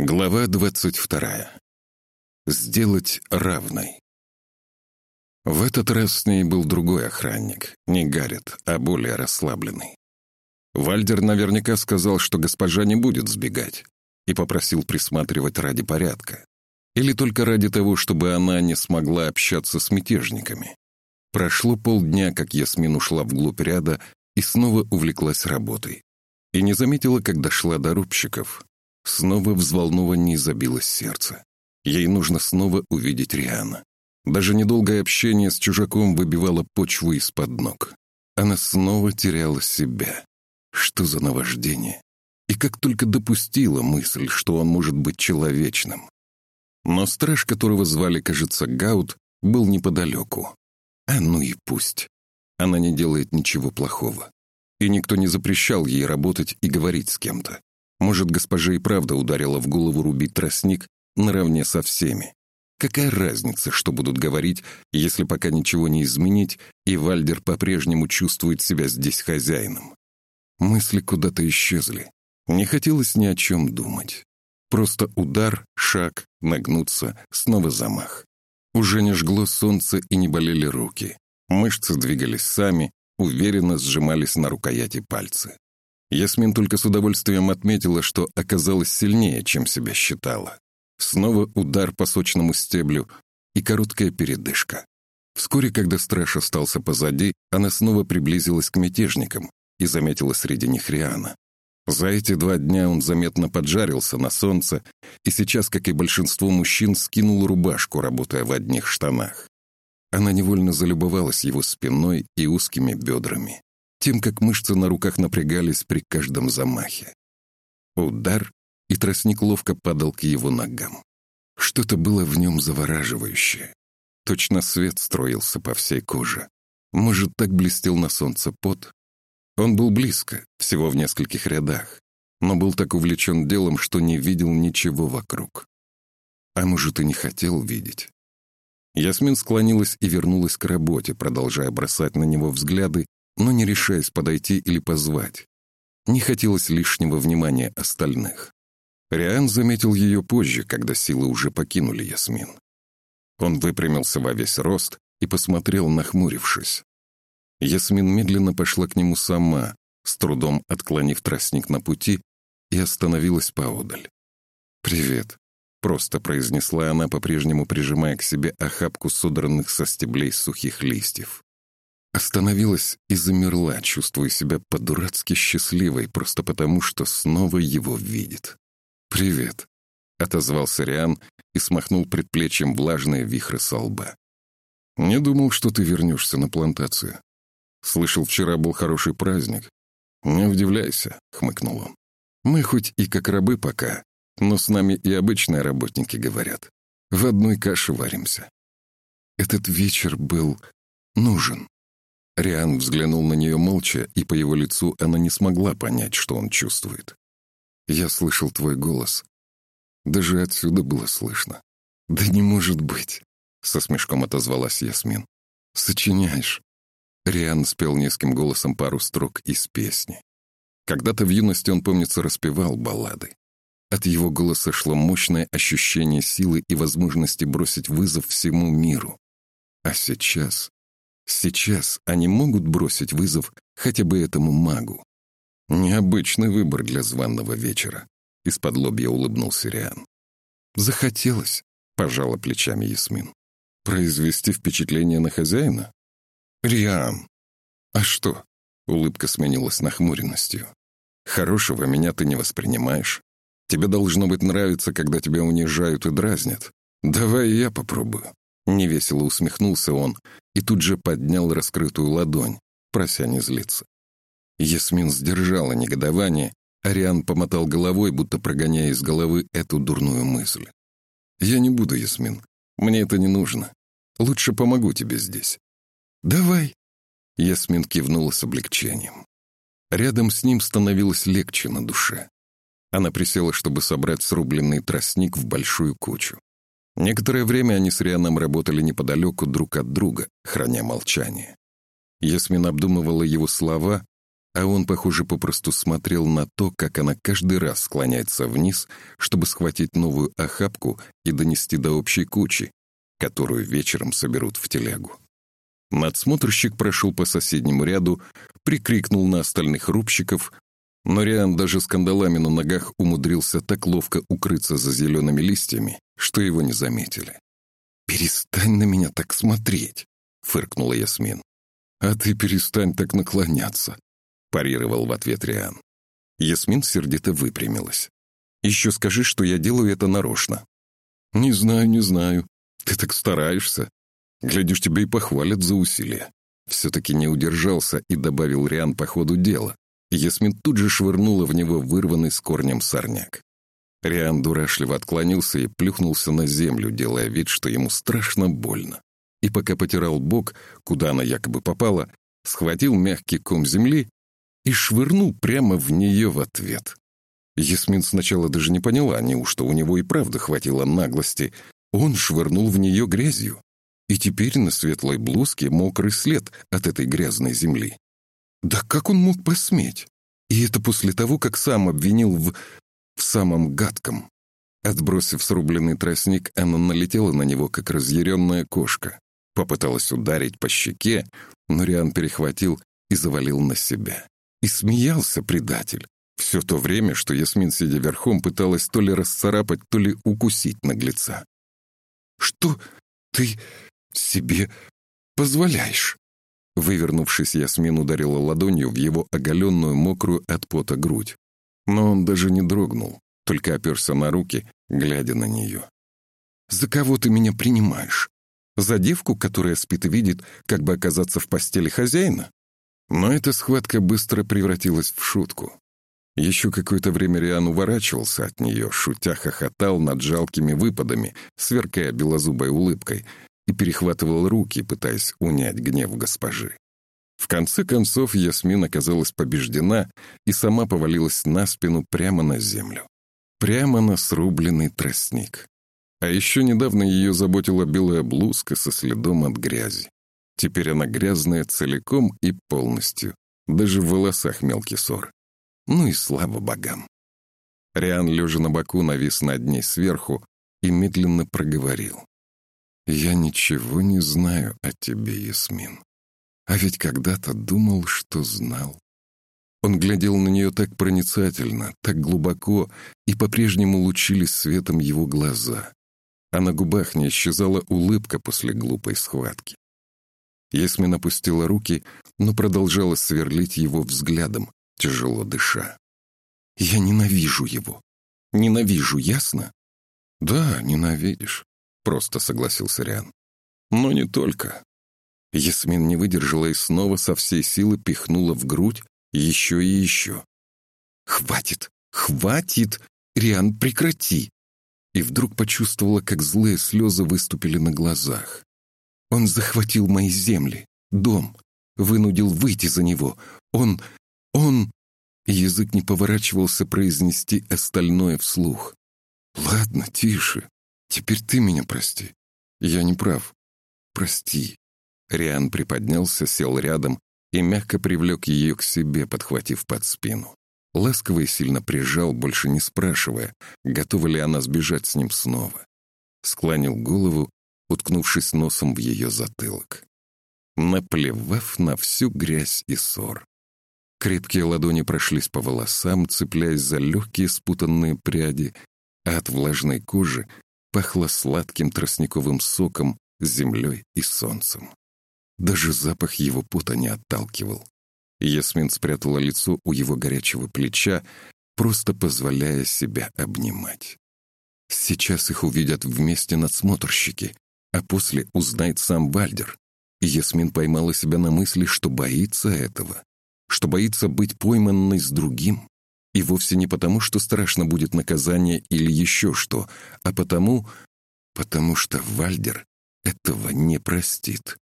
Глава двадцать вторая. Сделать равной. В этот раз с ней был другой охранник, не Гаррет, а более расслабленный. Вальдер наверняка сказал, что госпожа не будет сбегать, и попросил присматривать ради порядка. Или только ради того, чтобы она не смогла общаться с мятежниками. Прошло полдня, как Ясмин ушла вглубь ряда и снова увлеклась работой. И не заметила, как дошла до рубщиков, Снова взволнованнее забилось сердце. Ей нужно снова увидеть Риана. Даже недолгое общение с чужаком выбивало почву из-под ног. Она снова теряла себя. Что за наваждение? И как только допустила мысль, что он может быть человечным. Но страж, которого звали, кажется, Гаут, был неподалеку. А ну и пусть. Она не делает ничего плохого. И никто не запрещал ей работать и говорить с кем-то. Может, госпожа и правда ударила в голову рубить тростник наравне со всеми. Какая разница, что будут говорить, если пока ничего не изменить, и Вальдер по-прежнему чувствует себя здесь хозяином? Мысли куда-то исчезли. Не хотелось ни о чем думать. Просто удар, шаг, нагнуться, снова замах. Уже не жгло солнце и не болели руки. Мышцы двигались сами, уверенно сжимались на рукояти пальцы. Ясмин только с удовольствием отметила, что оказалась сильнее, чем себя считала. Снова удар по сочному стеблю и короткая передышка. Вскоре, когда страж остался позади, она снова приблизилась к мятежникам и заметила среди них Риана. За эти два дня он заметно поджарился на солнце и сейчас, как и большинство мужчин, скинул рубашку, работая в одних штанах. Она невольно залюбовалась его спиной и узкими бедрами тем, как мышцы на руках напрягались при каждом замахе. Удар, и тростник ловко падал к его ногам. Что-то было в нем завораживающее. Точно свет строился по всей коже. Может, так блестел на солнце пот? Он был близко, всего в нескольких рядах, но был так увлечен делом, что не видел ничего вокруг. А может, и не хотел видеть. Ясмин склонилась и вернулась к работе, продолжая бросать на него взгляды но не решаясь подойти или позвать. Не хотелось лишнего внимания остальных. Риан заметил ее позже, когда силы уже покинули Ясмин. Он выпрямился во весь рост и посмотрел, нахмурившись. Ясмин медленно пошла к нему сама, с трудом отклонив тростник на пути, и остановилась поодаль. «Привет», — просто произнесла она, по-прежнему прижимая к себе охапку содранных со стеблей сухих листьев. Остановилась и замерла, чувствуя себя по-дурацки счастливой, просто потому, что снова его видит. «Привет», — отозвался Риан и смахнул предплечьем влажные вихры со лба. «Не думал, что ты вернешься на плантацию. Слышал, вчера был хороший праздник. Не удивляйся», — хмыкнул он. «Мы хоть и как рабы пока, но с нами и обычные работники говорят. В одной каше варимся. Этот вечер был нужен. Риан взглянул на нее молча, и по его лицу она не смогла понять, что он чувствует. «Я слышал твой голос. Даже отсюда было слышно». «Да не может быть!» — со смешком отозвалась Ясмин. «Сочиняешь». Риан спел низким голосом пару строк из песни. Когда-то в юности он, помнится, распевал баллады. От его голоса шло мощное ощущение силы и возможности бросить вызов всему миру. А сейчас Сейчас они могут бросить вызов хотя бы этому магу. Необычный выбор для званного вечера. Из-под лобья улыбнулся Риан. Захотелось, пожала плечами Ясмин. Произвести впечатление на хозяина? Риан. А что? Улыбка сменилась нахмуренностью. Хорошего меня ты не воспринимаешь. Тебе должно быть нравится, когда тебя унижают и дразнят. Давай я попробую. Невесело усмехнулся он и тут же поднял раскрытую ладонь, прося не злиться. Ясмин сдержала негодование, Ариан помотал головой, будто прогоняя из головы эту дурную мысль. «Я не буду, Ясмин. Мне это не нужно. Лучше помогу тебе здесь». «Давай». Ясмин кивнула с облегчением. Рядом с ним становилось легче на душе. Она присела, чтобы собрать срубленный тростник в большую кучу. Некоторое время они с Рианом работали неподалеку друг от друга, храня молчание. Ясмин обдумывала его слова, а он, похоже, попросту смотрел на то, как она каждый раз склоняется вниз, чтобы схватить новую охапку и донести до общей кучи, которую вечером соберут в телегу. Надсмотрщик прошел по соседнему ряду, прикрикнул на остальных рубщиков, но Риан даже с кандалами на ногах умудрился так ловко укрыться за зелеными листьями, что его не заметили. «Перестань на меня так смотреть!» — фыркнула Ясмин. «А ты перестань так наклоняться!» — парировал в ответ Риан. Ясмин сердито выпрямилась. «Еще скажи, что я делаю это нарочно». «Не знаю, не знаю. Ты так стараешься. Глядишь, тебе и похвалят за усилия». Все-таки не удержался и добавил Риан по ходу дела. Ясмин тут же швырнула в него вырванный с корнем сорняк. Риан дурашливо отклонился и плюхнулся на землю, делая вид, что ему страшно больно. И пока потирал бок, куда она якобы попала, схватил мягкий ком земли и швырнул прямо в нее в ответ. Ясмин сначала даже не поняла, неужто у него и правда хватило наглости. Он швырнул в нее грязью. И теперь на светлой блузке мокрый след от этой грязной земли. Да как он мог посметь? И это после того, как сам обвинил в... в самом гадком. Отбросив срубленный тростник, она налетела на него, как разъяренная кошка. Попыталась ударить по щеке, но Риан перехватил и завалил на себя. И смеялся предатель. Все то время, что Ясмин, сидя верхом, пыталась то ли расцарапать, то ли укусить наглеца. «Что ты себе позволяешь?» Вывернувшись, Ясмин ударила ладонью в его оголенную, мокрую от пота грудь. Но он даже не дрогнул, только оперся на руки, глядя на нее. «За кого ты меня принимаешь? За девку, которая спит и видит, как бы оказаться в постели хозяина?» Но эта схватка быстро превратилась в шутку. Еще какое-то время Риан уворачивался от нее, шутя хохотал над жалкими выпадами, сверкая белозубой улыбкой, и перехватывал руки, пытаясь унять гнев госпожи. В конце концов Ясмин оказалась побеждена и сама повалилась на спину прямо на землю. Прямо на срубленный тростник. А еще недавно ее заботила белая блузка со следом от грязи. Теперь она грязная целиком и полностью. Даже в волосах мелкий ссор. Ну и слава богам. Риан, лежа на боку, навис над ней сверху и медленно проговорил. «Я ничего не знаю о тебе, Ясмин. А ведь когда-то думал, что знал». Он глядел на нее так проницательно, так глубоко, и по-прежнему лучились светом его глаза. А на губах не исчезала улыбка после глупой схватки. Ясмин опустила руки, но продолжала сверлить его взглядом, тяжело дыша. «Я ненавижу его. Ненавижу, ясно?» «Да, ненавидишь просто согласился Риан. Но не только. Ясмин не выдержала и снова со всей силы пихнула в грудь еще и еще. «Хватит! Хватит! Риан, прекрати!» И вдруг почувствовала, как злые слезы выступили на глазах. «Он захватил мои земли, дом, вынудил выйти за него. Он... он...» Язык не поворачивался произнести остальное вслух. «Ладно, тише. Теперь ты меня прости. Я не прав. Прости». Риан приподнялся, сел рядом и мягко привлек ее к себе, подхватив под спину. Ласково и сильно прижал, больше не спрашивая, готова ли она сбежать с ним снова. Склонил голову, уткнувшись носом в ее затылок. Наплевав на всю грязь и ссор. Крепкие ладони прошлись по волосам, цепляясь за легкие спутанные пряди, а от влажной кожи пахло сладким тростниковым соком, землей и солнцем. Даже запах его пота не отталкивал. Ясмин спрятала лицо у его горячего плеча, просто позволяя себя обнимать. Сейчас их увидят вместе надсмотрщики, а после узнает сам Вальдер. И Ясмин поймала себя на мысли, что боится этого, что боится быть пойманной с другим. И вовсе не потому, что страшно будет наказание или еще что, а потому, потому что Вальдер этого не простит.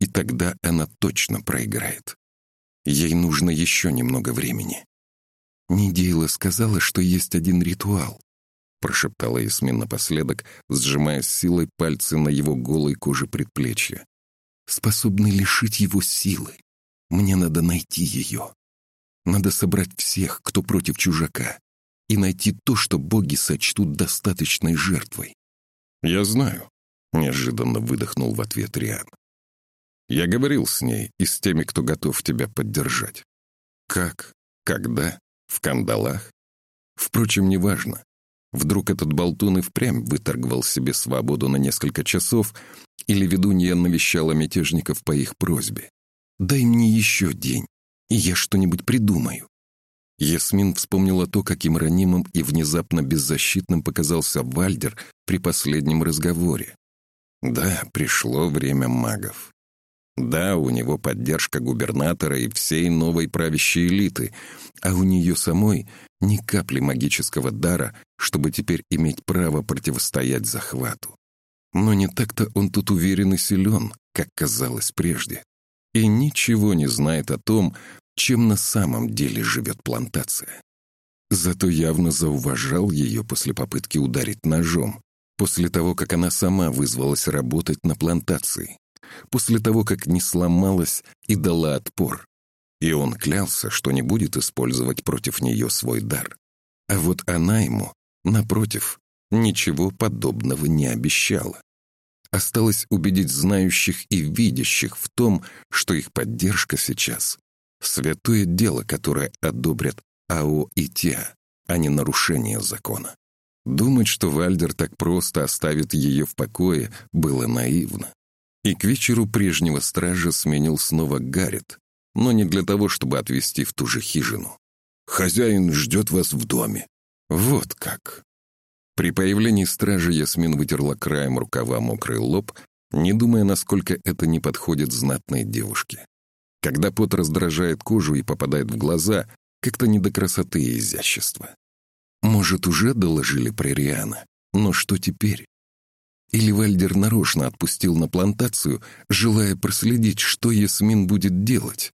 И тогда она точно проиграет. Ей нужно еще немного времени. Нидейла сказала, что есть один ритуал, прошептала Ясмин напоследок, сжимая силой пальцы на его голой коже предплечья. Способный лишить его силы. Мне надо найти ее. Надо собрать всех, кто против чужака, и найти то, что боги сочтут достаточной жертвой. «Я знаю», — неожиданно выдохнул в ответ Риан. «Я говорил с ней и с теми, кто готов тебя поддержать. Как? Когда? В кандалах? Впрочем, неважно. Вдруг этот болтун и впрямь выторговал себе свободу на несколько часов, или ведунья навещала мятежников по их просьбе. «Дай мне еще день, и я что-нибудь придумаю». Ясмин вспомнила то, каким ранимым и внезапно беззащитным показался Вальдер при последнем разговоре. Да, пришло время магов. Да, у него поддержка губернатора и всей новой правящей элиты, а у нее самой ни капли магического дара, чтобы теперь иметь право противостоять захвату. Но не так-то он тут уверен и силен, как казалось прежде. И ничего не знает о том, чем на самом деле живет плантация. Зато явно зауважал ее после попытки ударить ножом, после того, как она сама вызвалась работать на плантации, после того, как не сломалась и дала отпор. И он клялся, что не будет использовать против нее свой дар. А вот она ему, напротив, ничего подобного не обещала. Осталось убедить знающих и видящих в том, что их поддержка сейчас — святое дело, которое одобрят АО и ТИА, а не нарушение закона. Думать, что Вальдер так просто оставит ее в покое, было наивно. И к вечеру прежнего стража сменил снова Гаррет, но не для того, чтобы отвезти в ту же хижину. «Хозяин ждет вас в доме». Вот как. При появлении стражи Ясмин вытерла краем рукава мокрый лоб, не думая, насколько это не подходит знатной девушке. Когда пот раздражает кожу и попадает в глаза, как-то не до красоты и изящества. Может, уже доложили про Риана, но что теперь? Или Вальдер нарочно отпустил на плантацию, желая проследить, что Ясмин будет делать?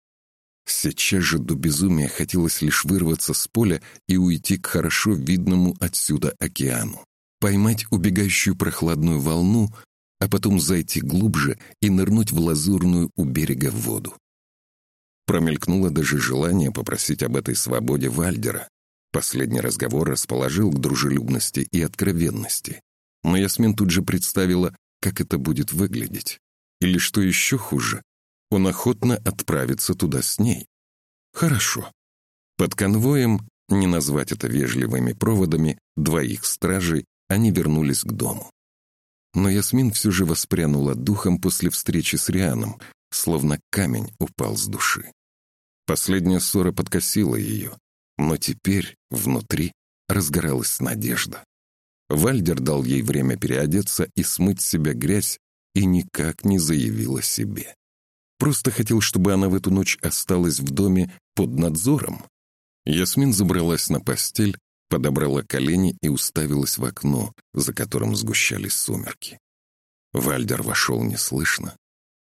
Сейчас же до безумия хотелось лишь вырваться с поля и уйти к хорошо видному отсюда океану, поймать убегающую прохладную волну, а потом зайти глубже и нырнуть в лазурную у берега воду. Промелькнуло даже желание попросить об этой свободе Вальдера. Последний разговор расположил к дружелюбности и откровенности. Но Ясмин тут же представила, как это будет выглядеть. Или, что еще хуже, он охотно отправится туда с ней. Хорошо. Под конвоем, не назвать это вежливыми проводами, двоих стражей, они вернулись к дому. Но Ясмин все же воспрянула духом после встречи с Рианом, словно камень упал с души. Последняя ссора подкосила ее, но теперь внутри разгоралась надежда. Вальдер дал ей время переодеться и смыть с себя грязь и никак не заявил о себе. Просто хотел, чтобы она в эту ночь осталась в доме под надзором. Ясмин забралась на постель, подобрала колени и уставилась в окно, за которым сгущались сумерки. Вальдер вошел неслышно,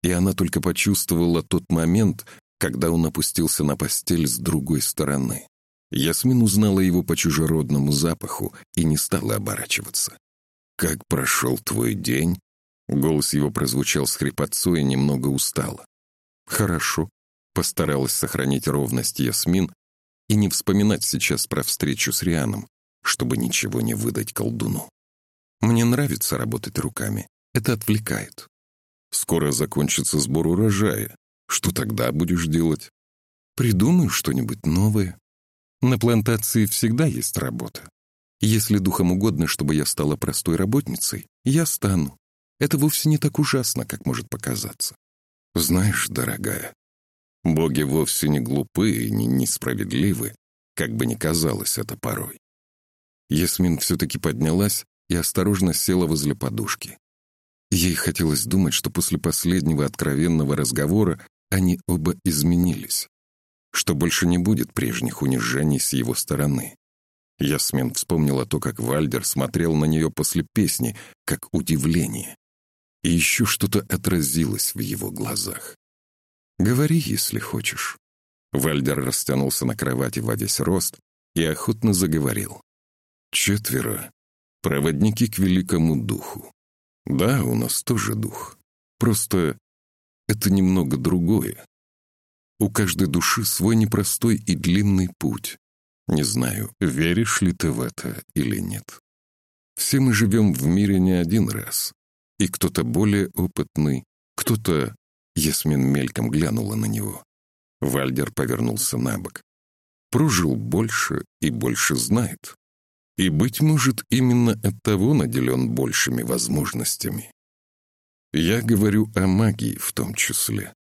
и она только почувствовала тот момент, когда он опустился на постель с другой стороны. Ясмин узнала его по чужеродному запаху и не стала оборачиваться. «Как прошел твой день?» Голос его прозвучал с хрипотцой и немного устало. «Хорошо», — постаралась сохранить ровность Ясмин и не вспоминать сейчас про встречу с Рианом, чтобы ничего не выдать колдуну. «Мне нравится работать руками, это отвлекает. Скоро закончится сбор урожая. Что тогда будешь делать? Придумаю что-нибудь новое. На плантации всегда есть работа. Если духом угодно, чтобы я стала простой работницей, я стану. Это вовсе не так ужасно, как может показаться. Знаешь, дорогая, боги вовсе не глупые и не несправедливы, как бы ни казалось это порой. Ясмин все-таки поднялась и осторожно села возле подушки. Ей хотелось думать, что после последнего откровенного разговора они оба изменились, что больше не будет прежних унижений с его стороны. Ясмин вспомнила то, как Вальдер смотрел на нее после песни, как удивление. И еще что-то отразилось в его глазах. «Говори, если хочешь». Вальдер растянулся на кровати во весь рост и охотно заговорил. «Четверо. Проводники к великому духу. Да, у нас тоже дух. Просто это немного другое. У каждой души свой непростой и длинный путь. Не знаю, веришь ли ты в это или нет. Все мы живем в мире не один раз. И кто-то более опытный, кто-то... Ясмин мельком глянула на него. Вальдер повернулся на бок. Прожил больше и больше знает. И, быть может, именно от того наделен большими возможностями. Я говорю о магии в том числе.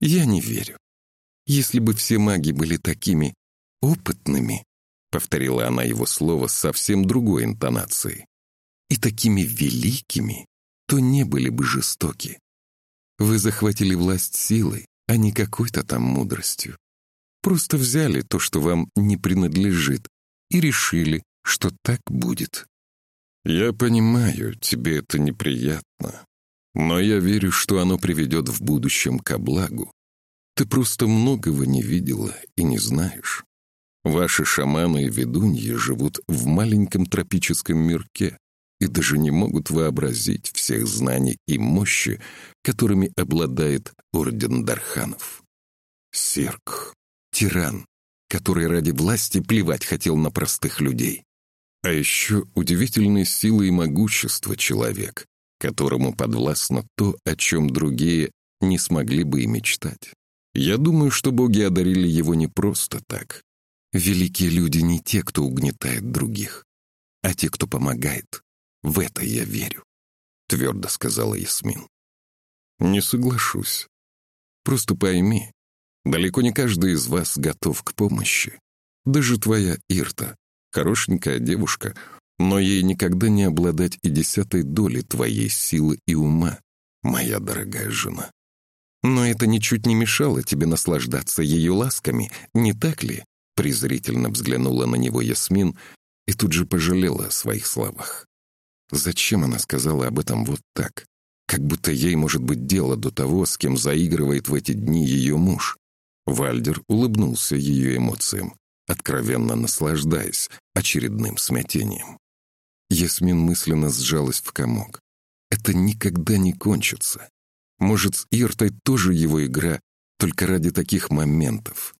Я не верю. Если бы все маги были такими опытными, повторила она его слово с совсем другой интонацией, и такими великими, то не были бы жестоки. Вы захватили власть силой, а не какой-то там мудростью. Просто взяли то, что вам не принадлежит, и решили, что так будет. Я понимаю, тебе это неприятно, но я верю, что оно приведет в будущем ко благу. Ты просто многого не видела и не знаешь. Ваши шаманы и ведуньи живут в маленьком тропическом мирке и даже не могут вообразить всех знаний и мощи, которыми обладает Орден Дарханов. Серк, тиран, который ради власти плевать хотел на простых людей. А еще удивительной силы и могущество человек, которому подвластно то, о чем другие не смогли бы и мечтать. Я думаю, что боги одарили его не просто так. Великие люди не те, кто угнетает других, а те, кто помогает. В это я верю, — твердо сказала Ясмин. Не соглашусь. Просто пойми, далеко не каждый из вас готов к помощи. Даже твоя Ирта, хорошенькая девушка, но ей никогда не обладать и десятой доли твоей силы и ума, моя дорогая жена. Но это ничуть не мешало тебе наслаждаться ее ласками, не так ли? Презрительно взглянула на него Ясмин и тут же пожалела о своих словах. Зачем она сказала об этом вот так? Как будто ей может быть дело до того, с кем заигрывает в эти дни ее муж. Вальдер улыбнулся ее эмоциям, откровенно наслаждаясь очередным смятением. Ясмин мысленно сжалась в комок. Это никогда не кончится. Может, с Иртой тоже его игра, только ради таких моментов.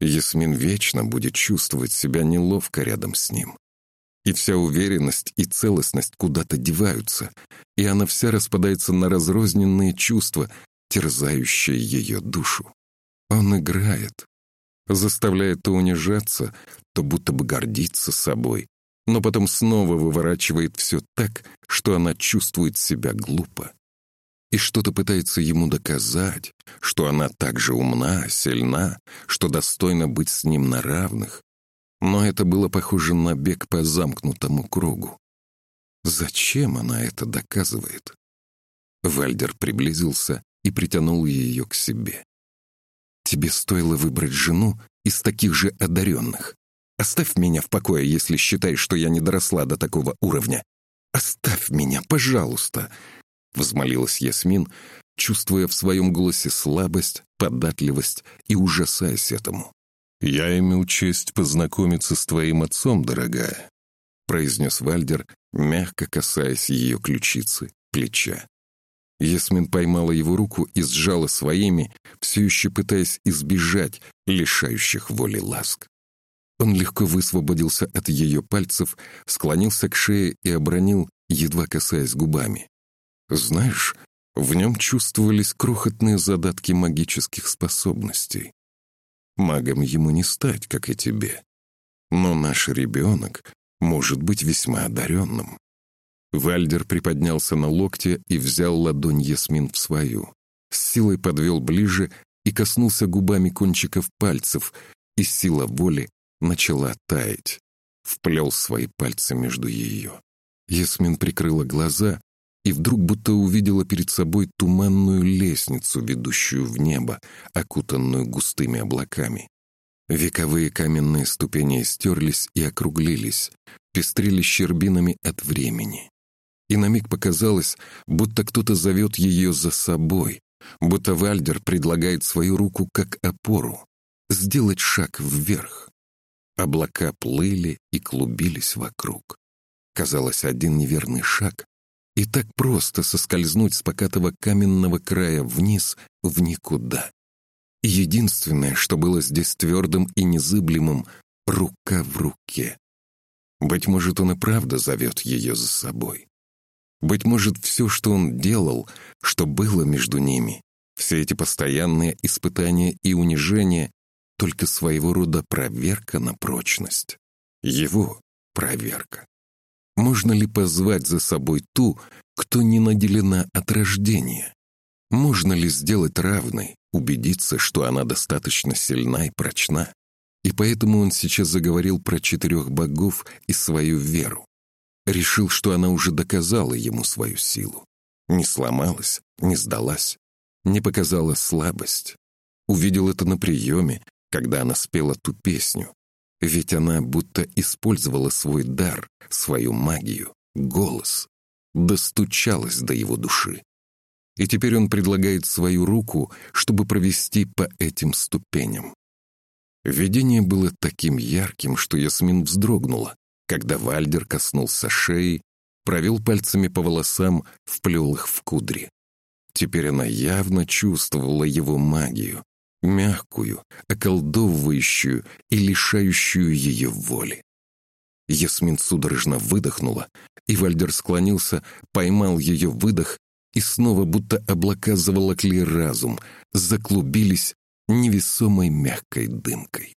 Ясмин вечно будет чувствовать себя неловко рядом с ним. И вся уверенность и целостность куда-то деваются, и она вся распадается на разрозненные чувства, терзающие ее душу. Он играет, заставляет то унижаться, то будто бы гордиться собой, но потом снова выворачивает все так, что она чувствует себя глупо и что-то пытается ему доказать, что она так же умна, сильна, что достойна быть с ним на равных. Но это было похоже на бег по замкнутому кругу. Зачем она это доказывает? Вальдер приблизился и притянул ее к себе. «Тебе стоило выбрать жену из таких же одаренных. Оставь меня в покое, если считаешь, что я не доросла до такого уровня. Оставь меня, пожалуйста!» — взмолилась Ясмин, чувствуя в своем голосе слабость, податливость и ужасаясь этому. «Я имел честь познакомиться с твоим отцом, дорогая», — произнес Вальдер, мягко касаясь ее ключицы, плеча. Ясмин поймала его руку и сжала своими, все еще пытаясь избежать лишающих воли ласк. Он легко высвободился от ее пальцев, склонился к шее и обронил, едва касаясь губами. Знаешь, в нем чувствовались крохотные задатки магических способностей. Магом ему не стать, как и тебе. Но наш ребенок может быть весьма одаренным. Вальдер приподнялся на локте и взял ладонь Ясмин в свою. С силой подвел ближе и коснулся губами кончиков пальцев, и сила воли начала таять. Вплел свои пальцы между ее. Ясмин прикрыла глаза и вдруг будто увидела перед собой туманную лестницу, ведущую в небо, окутанную густыми облаками. Вековые каменные ступени стерлись и округлились, пестрили щербинами от времени. И на миг показалось, будто кто-то зовет ее за собой, будто Вальдер предлагает свою руку как опору, сделать шаг вверх. Облака плыли и клубились вокруг. Казалось, один неверный шаг, и так просто соскользнуть с покатого каменного края вниз в никуда. Единственное, что было здесь твердым и незыблемым — рука в руке. Быть может, он и правда зовет ее за собой. Быть может, все, что он делал, что было между ними, все эти постоянные испытания и унижения, только своего рода проверка на прочность. Его проверка. Можно ли позвать за собой ту, кто не наделена от рождения? Можно ли сделать равной, убедиться, что она достаточно сильна и прочна? И поэтому он сейчас заговорил про четырех богов и свою веру. Решил, что она уже доказала ему свою силу. Не сломалась, не сдалась, не показала слабость. Увидел это на приеме, когда она спела ту песню. Ведь она будто использовала свой дар, свою магию, голос, достучалась до его души. И теперь он предлагает свою руку, чтобы провести по этим ступеням. Видение было таким ярким, что Ясмин вздрогнула, когда Вальдер коснулся шеи, провел пальцами по волосам, вплел их в кудри. Теперь она явно чувствовала его магию, мягкую, околдовывающую и лишающую ее воли. Ясмин судорожно выдохнула, и Вальдер склонился, поймал ее выдох, и снова будто облака заволокли разум, заклубились невесомой мягкой дымкой.